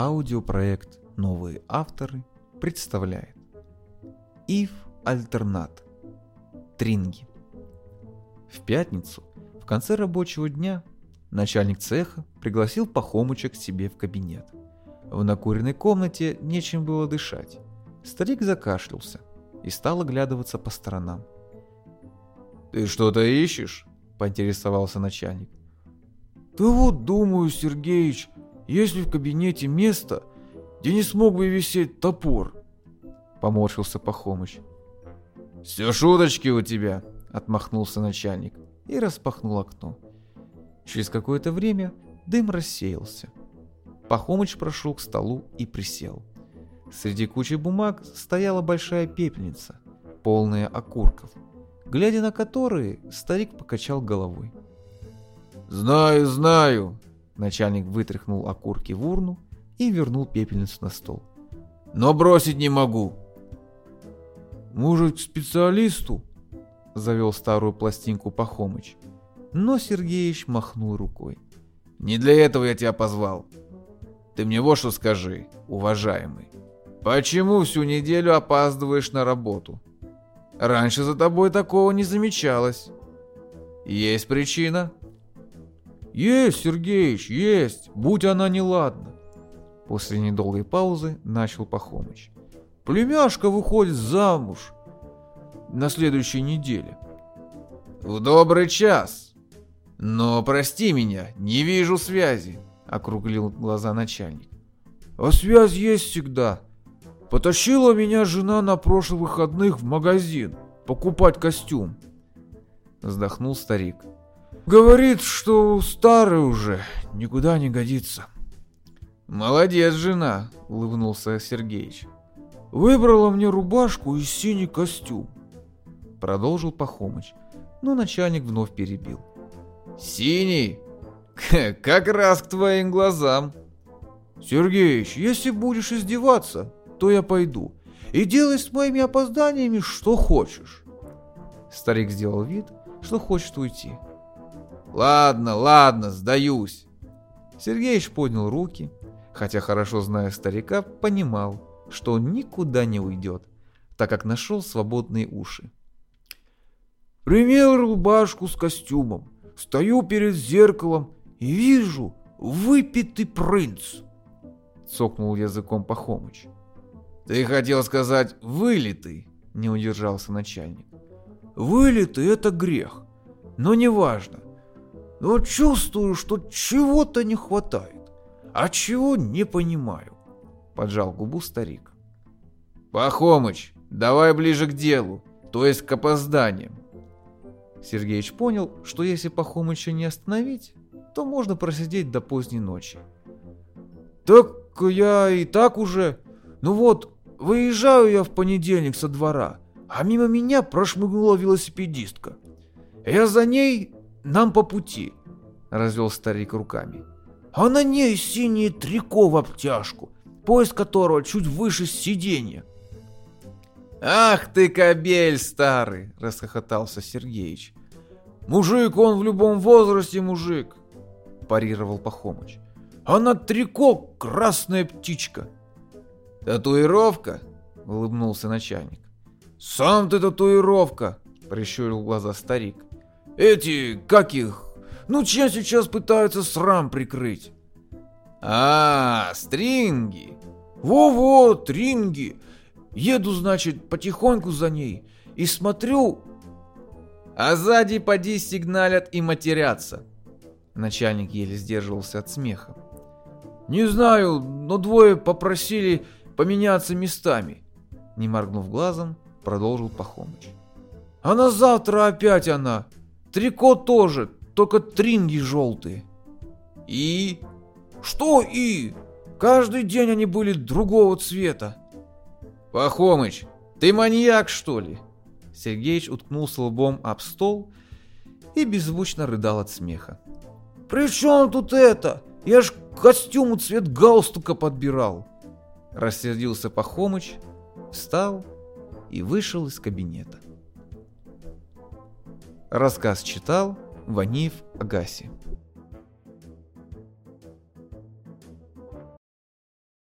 Аудиопроект «Новые авторы» представляет Ив Альтернат Тринги В пятницу, в конце рабочего дня, начальник цеха пригласил Пахомыча к себе в кабинет. В накуренной комнате нечем было дышать. Старик закашлялся и стал оглядываться по сторонам. «Ты что-то ищешь?» – поинтересовался начальник. «Да вот, думаю, Сергеич, есть ли в кабинете место, где не смог бы висеть топор?» Поморщился Пахомыч. «Все шуточки у тебя!» — отмахнулся начальник и распахнул окно. Через какое-то время дым рассеялся. Пахомыч прошел к столу и присел. Среди кучи бумаг стояла большая пепельница, полная окурков, глядя на которые, старик покачал головой. «Знаю, знаю!» Начальник вытряхнул окурки в урну и вернул пепельницу на стол. «Но бросить не могу!» «Может, к специалисту?» Завел старую пластинку Пахомыч. Но Сергеич махнул рукой. «Не для этого я тебя позвал. Ты мне вот что скажи, уважаемый. Почему всю неделю опаздываешь на работу? Раньше за тобой такого не замечалось. Есть причина?» «Есть, Сергеич, есть, будь она неладна!» После недолгой паузы начал Пахомыч. «Племяшка выходит замуж на следующей неделе». «В добрый час! Но, прости меня, не вижу связи!» Округлил глаза начальник. «А связь есть всегда. Потащила меня жена на прошлых выходных в магазин покупать костюм». Вздохнул старик. Говорит, что старый уже, никуда не годится. Молодец, жена, улыбнулся Сергеич. Выбрала мне рубашку и синий костюм. Продолжил Пахомыч, но начальник вновь перебил. Синий? Как раз к твоим глазам. Сергеич, если будешь издеваться, то я пойду. И делай с моими опозданиями что хочешь. Старик сделал вид, что хочет уйти. Ладно, ладно, сдаюсь. Сергеич поднял руки, хотя хорошо зная старика, понимал, что он никуда не уйдет, так как нашел свободные уши. Примел рубашку с костюмом, стою перед зеркалом и вижу выпитый принц. Цокнул языком Пахомыч. Ты хотел сказать вылитый, не удержался начальник. Вылитый это грех, но неважно но чувствую, что чего-то не хватает, а чего не понимаю», — поджал губу старик. «Пахомыч, давай ближе к делу, то есть к опозданиям». Сергеич понял, что если Пахомыча не остановить, то можно просидеть до поздней ночи. «Так я и так уже... Ну вот, выезжаю я в понедельник со двора, а мимо меня прошмыгнула велосипедистка. Я за ней нам по пути», — развел старик руками. «А на ней синее трико в обтяжку, пояс которого чуть выше сиденья». «Ах ты, кобель старый!» — расхохотался Сергеич. «Мужик, он в любом возрасте мужик!» — парировал Пахомыч. «А на трико красная птичка!» «Татуировка?» — улыбнулся начальник. «Сам ты татуировка!» — прищурил глаза старик. Эти, как их? Ну, чем сейчас пытаются срам прикрыть? А, стринги. Во-во, тринги. Еду, значит, потихоньку за ней и смотрю... А сзади поди сигналят и матерятся. Начальник еле сдерживался от смеха. Не знаю, но двое попросили поменяться местами. Не моргнув глазом, продолжил Пахомыч. А на завтра опять она. Трико тоже, только тринги желтые. И? Что и? Каждый день они были другого цвета. Пахомыч, ты маньяк, что ли? Сергеич уткнулся лбом об стол и беззвучно рыдал от смеха. «При чем тут это? Я ж костюму цвет галстука подбирал!» Рассердился Пахомыч, встал и вышел из кабинета. Рассказ читал Ванив Агаси.